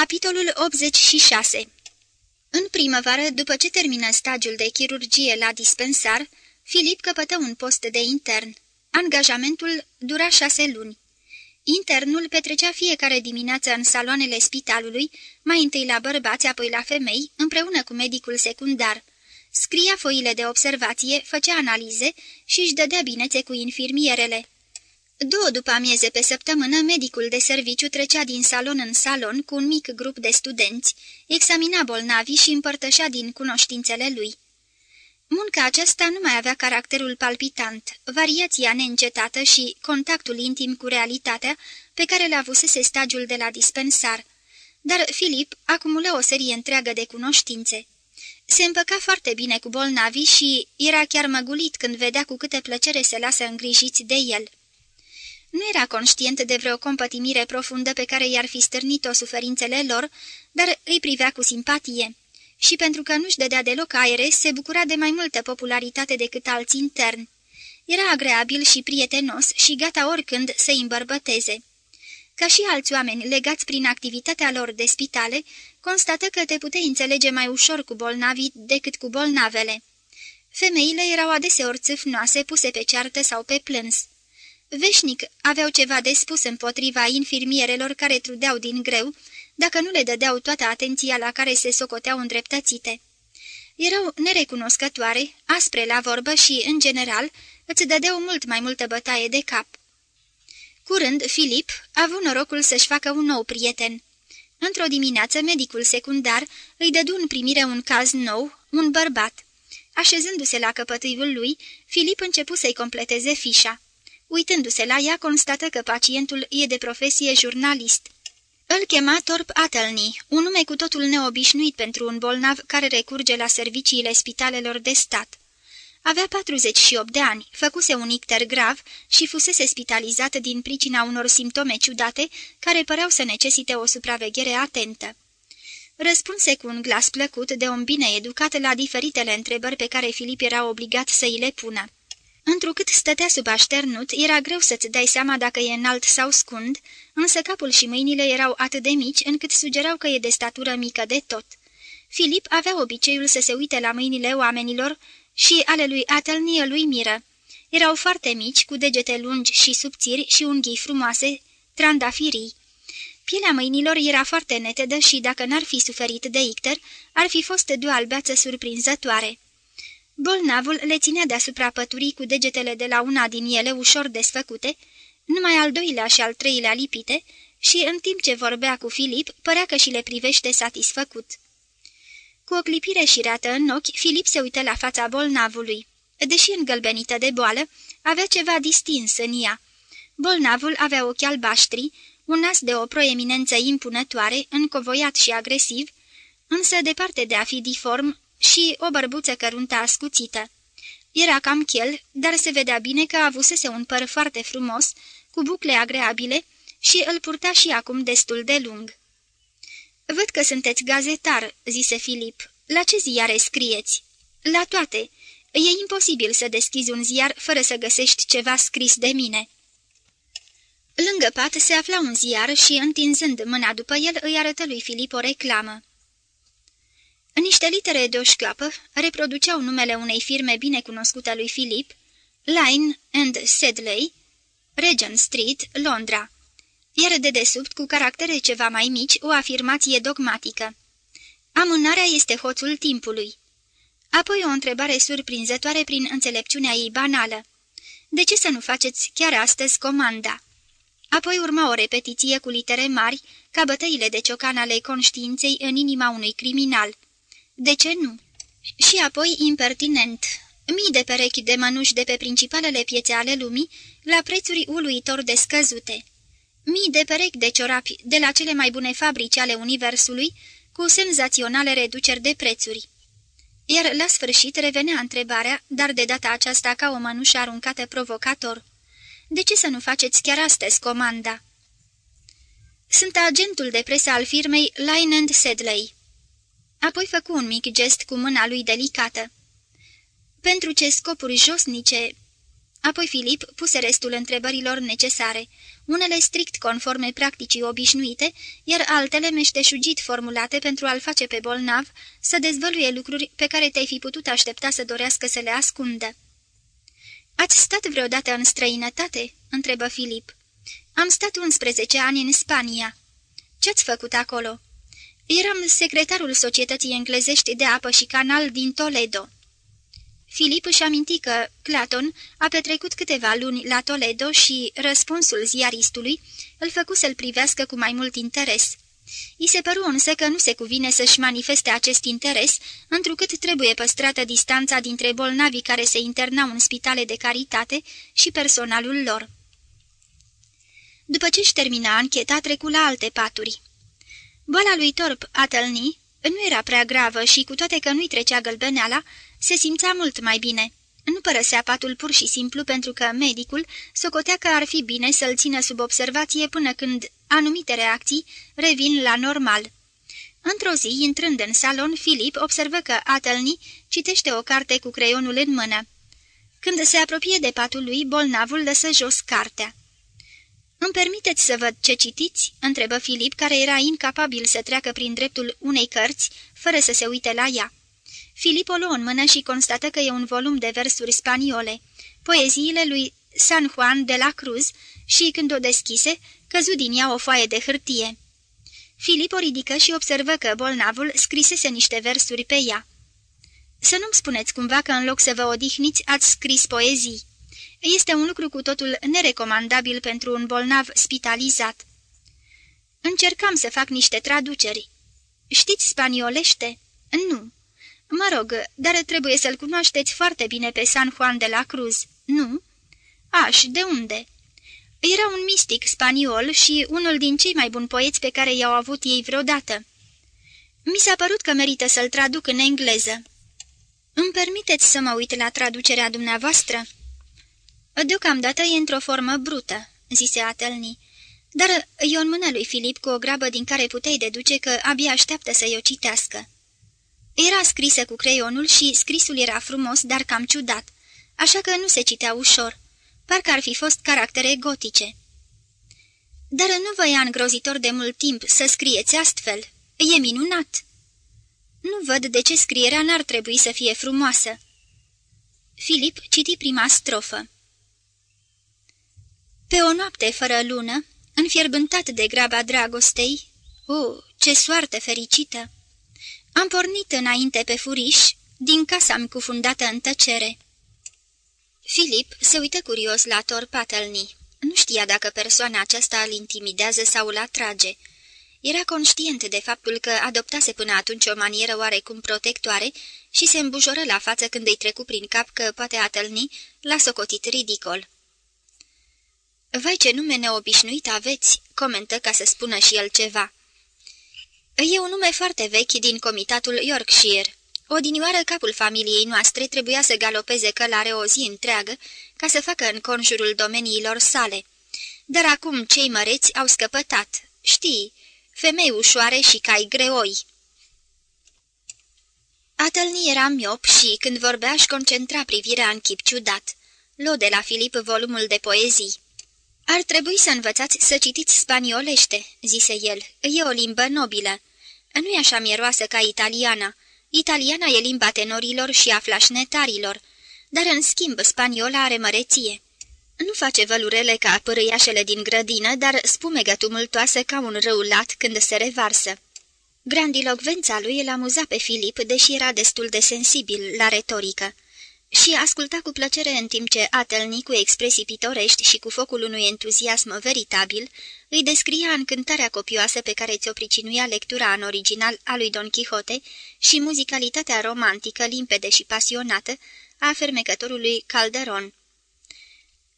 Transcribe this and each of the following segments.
Capitolul 86 În primăvară, după ce termină stagiul de chirurgie la dispensar, Filip căpătă un post de intern. Angajamentul dura șase luni. Internul petrecea fiecare dimineață în saloanele spitalului, mai întâi la bărbați, apoi la femei, împreună cu medicul secundar. Scria foile de observație, făcea analize și își dădea binețe cu infirmierele. Două după amieze pe săptămână, medicul de serviciu trecea din salon în salon cu un mic grup de studenți, examina bolnavii și împărtășea din cunoștințele lui. Munca aceasta nu mai avea caracterul palpitant, variația neîncetată și contactul intim cu realitatea pe care le avusese stagiul de la dispensar. Dar Filip acumulă o serie întreagă de cunoștințe. Se împăca foarte bine cu bolnavii și era chiar măgulit când vedea cu câte plăcere se lasă îngrijiți de el. Nu era conștient de vreo compătimire profundă pe care i-ar fi stârnit-o suferințele lor, dar îi privea cu simpatie. Și pentru că nu-și dădea deloc aere, se bucura de mai multă popularitate decât alți interni. Era agreabil și prietenos și gata oricând să-i îmbărbăteze. Ca și alți oameni legați prin activitatea lor de spitale, constată că te puteai înțelege mai ușor cu bolnavii decât cu bolnavele. Femeile erau adeseori țâfnoase, puse pe ceartă sau pe plâns. Veșnic aveau ceva de spus împotriva infirmierelor care trudeau din greu, dacă nu le dădeau toată atenția la care se socoteau îndreptățite. Erau nerecunoscătoare, aspre la vorbă și, în general, îți dădeau mult mai multă bătaie de cap. Curând, Filip a avut norocul să-și facă un nou prieten. Într-o dimineață, medicul secundar îi dădu în primire un caz nou, un bărbat. Așezându-se la căpătâiul lui, Filip începu să-i completeze fișa. Uitându-se la ea, constată că pacientul e de profesie jurnalist. Îl chema Torp Atelny, un nume cu totul neobișnuit pentru un bolnav care recurge la serviciile spitalelor de stat. Avea 48 de ani, făcuse un icter grav și fusese spitalizat din pricina unor simptome ciudate care păreau să necesite o supraveghere atentă. Răspunse cu un glas plăcut de om bine educat la diferitele întrebări pe care Filip era obligat să îi le pună. Întrucât stătea sub așternut, era greu să-ți dai seama dacă e înalt sau scund, însă capul și mâinile erau atât de mici încât sugerau că e de statură mică de tot. Filip avea obiceiul să se uite la mâinile oamenilor și ale lui Atelnie lui Miră. Erau foarte mici, cu degete lungi și subțiri și unghii frumoase, trandafirii. Pielea mâinilor era foarte netedă și, dacă n-ar fi suferit de icter, ar fi fost de o albeață surprinzătoare. Bolnavul le ținea deasupra păturii cu degetele de la una din ele ușor desfăcute, numai al doilea și al treilea lipite, și în timp ce vorbea cu Filip, părea că și le privește satisfăcut. Cu o clipire șirată în ochi, Filip se uită la fața bolnavului. Deși îngălbenită de boală, avea ceva distins în ea. Bolnavul avea ochi albaștri, un nas de o proeminență impunătoare, încovoiat și agresiv, însă departe de a fi diform, și o bărbuță căruntă ascuțită. Era cam chel, dar se vedea bine că avusese un păr foarte frumos, cu bucle agreabile și îl purta și acum destul de lung. Văd că sunteți gazetar," zise Filip. La ce ziare scrieți?" La toate. E imposibil să deschizi un ziar fără să găsești ceva scris de mine." Lângă pat se afla un ziar și, întinzând mâna după el, îi arătă lui Filip o reclamă. Niște litere de o șclapă reproduceau numele unei firme bine cunoscute lui Philip, Line and Sedley, Regent Street, Londra, iar de desubt, cu caractere ceva mai mici, o afirmație dogmatică. Amânarea este hoțul timpului. Apoi o întrebare surprinzătoare prin înțelepciunea ei banală. De ce să nu faceți chiar astăzi comanda? Apoi urma o repetiție cu litere mari, ca bătăile de ciocan ale conștiinței în inima unui criminal. De ce nu? Și apoi impertinent. Mii de perechi de mănuși de pe principalele piețe ale lumii, la prețuri uluitor de scăzute. Mii de perechi de ciorapi de la cele mai bune fabrici ale universului, cu senzaționale reduceri de prețuri. Iar la sfârșit revenea întrebarea, dar de data aceasta ca o mănușă aruncată provocator. De ce să nu faceți chiar astăzi comanda? Sunt agentul de presă al firmei Line Sedley. Apoi făcu un mic gest cu mâna lui delicată. Pentru ce scopuri josnice... Apoi Filip puse restul întrebărilor necesare, unele strict conforme practicii obișnuite, iar altele meșteșugit formulate pentru a-l face pe bolnav să dezvăluie lucruri pe care te-ai fi putut aștepta să dorească să le ascundă. Ați stat vreodată în străinătate?" întrebă Filip. Am stat 11 ani în Spania." Ce-ați făcut acolo?" Eram secretarul Societății Englezești de Apă și Canal din Toledo." Filip își aminti că Claton a petrecut câteva luni la Toledo și răspunsul ziaristului îl făcu să-l privească cu mai mult interes. I se păru însă că nu se cuvine să-și manifeste acest interes, întrucât trebuie păstrată distanța dintre bolnavii care se internau în spitale de caritate și personalul lor. După ce își termina ancheta, trecu la alte paturi. Boala lui Torp Atelni nu era prea gravă și, cu toate că nu-i trecea gălbeneala, se simțea mult mai bine. Nu părăsea patul pur și simplu pentru că medicul socotea că ar fi bine să-l țină sub observație până când anumite reacții revin la normal. Într-o zi, intrând în salon, Filip observă că Atelni citește o carte cu creionul în mână. Când se apropie de patul lui, bolnavul lăsă jos cartea. Îmi permiteți să văd ce citiți?" întrebă Filip, care era incapabil să treacă prin dreptul unei cărți, fără să se uite la ea. Filip o luă în mână și constată că e un volum de versuri spaniole, poeziile lui San Juan de la Cruz și, când o deschise, căzu din ea o foaie de hârtie. Filip o ridică și observă că bolnavul scrisese niște versuri pe ea. Să nu-mi spuneți cumva că în loc să vă odihniți ați scris poezii. Este un lucru cu totul nerecomandabil pentru un bolnav spitalizat. Încercam să fac niște traduceri. Știți spaniolește? Nu. Mă rog, dar trebuie să-l cunoașteți foarte bine pe San Juan de la Cruz, nu? Aș, de unde? Era un mistic spaniol și unul din cei mai buni poeți pe care i-au avut ei vreodată. Mi s-a părut că merită să-l traduc în engleză. Îmi permiteți să mă uit la traducerea dumneavoastră?" Deocamdată e într-o formă brută," zise Atelni, dar e în mâna lui Filip cu o grabă din care puteai deduce că abia așteaptă să-i o citească. Era scrisă cu creionul și scrisul era frumos, dar cam ciudat, așa că nu se citea ușor. Parcă ar fi fost caractere gotice. Dar nu vă ia îngrozitor de mult timp să scrieți astfel. E minunat!" Nu văd de ce scrierea n-ar trebui să fie frumoasă." Filip citi prima strofă. Pe o noapte fără lună, înfierbântat de graba dragostei, o, oh, ce soartă fericită! Am pornit înainte pe furiș, din casa mi cufundată în tăcere. Filip se uită curios la Thor Patelny. Nu știa dacă persoana aceasta îl intimidează sau îl atrage. Era conștient de faptul că adoptase până atunci o manieră oarecum protectoare și se îmbujoră la față când îi trecu prin cap că poate atâlni l-a socotit ridicol. Vai ce nume neobișnuit aveți!" comentă ca să spună și el ceva. E un nume foarte vechi din comitatul Yorkshire. Odinioară capul familiei noastre trebuia să galopeze călare o zi întreagă ca să facă în conjurul domeniilor sale. Dar acum cei măreți au scăpătat. Știi, femei ușoare și cai greoi. Atălni era miop și, când vorbea, își concentra privirea în chip ciudat. Lo de la Filip volumul de poezii. Ar trebui să învățați să citiți spaniolește," zise el. E o limbă nobilă. Nu-i așa mieroasă ca italiana. Italiana e limba tenorilor și a flașnetarilor, dar în schimb spaniola are măreție. Nu face vălurele ca părâiașele din grădină, dar spumegă tumultoasă ca un râulat când se revarsă. Grandilocvența lui îl amuza pe Filip, deși era destul de sensibil la retorică și asculta cu plăcere în timp ce Atelni, cu expresii pitorești și cu focul unui entuziasm veritabil, îi descria încântarea copioasă pe care ți-o pricinuia lectura în original a lui Don Quixote și muzicalitatea romantică, limpede și pasionată a fermecătorului Calderon.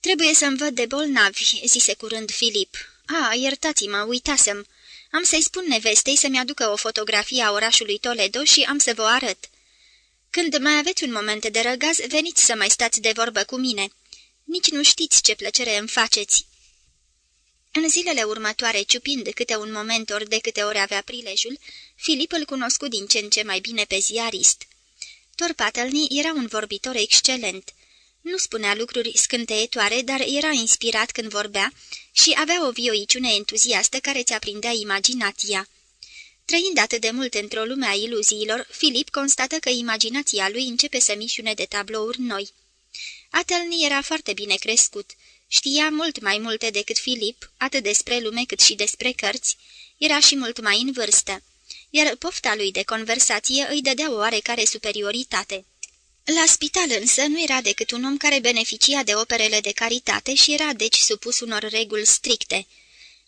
Trebuie să-mi văd de bolnavi," zise curând Filip. A, iertați-mă, uitasem. Am să-i spun nevestei să-mi aducă o fotografie a orașului Toledo și am să vă arăt." Când mai aveți un moment de răgaz, veniți să mai stați de vorbă cu mine. Nici nu știți ce plăcere îmi faceți." În zilele următoare, ciupind câte un moment ori de câte ori avea prilejul, Filip îl cunoscu din ce în ce mai bine pe ziarist. Torpatelny era un vorbitor excelent. Nu spunea lucruri scânteietoare, dar era inspirat când vorbea și avea o vioiciune entuziastă care ți aprindea imaginația. Trăind atât de mult într-o lume a iluziilor, Filip constată că imaginația lui începe să mișune de tablouri noi. Atelni era foarte bine crescut. Știa mult mai multe decât Filip, atât despre lume cât și despre cărți. Era și mult mai în vârstă, iar pofta lui de conversație îi dădea o oarecare superioritate. La spital însă nu era decât un om care beneficia de operele de caritate și era deci supus unor reguli stricte.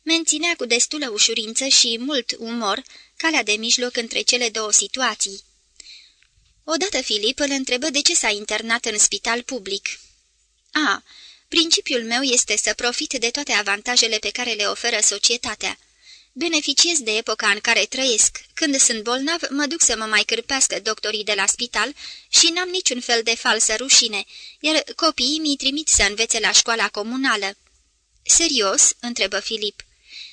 Menținea cu destulă ușurință și mult umor calea de mijloc între cele două situații. Odată Filip îl întrebă de ce s-a internat în spital public. A, principiul meu este să profit de toate avantajele pe care le oferă societatea. Beneficiez de epoca în care trăiesc. Când sunt bolnav, mă duc să mă mai cârpească doctorii de la spital și n-am niciun fel de falsă rușine, iar copiii mi trimit să învețe la școala comunală. Serios?" întrebă Filip.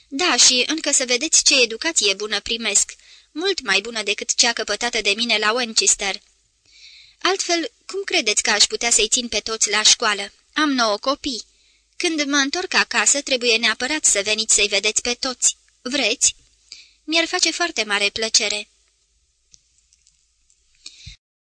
Da, și încă să vedeți ce educație bună primesc, mult mai bună decât cea căpătată de mine la Winchester. Altfel, cum credeți că aș putea să-i țin pe toți la școală? Am nouă copii. Când mă întorc acasă, trebuie neapărat să veniți să-i vedeți pe toți. Vreți?" Mi-ar face foarte mare plăcere."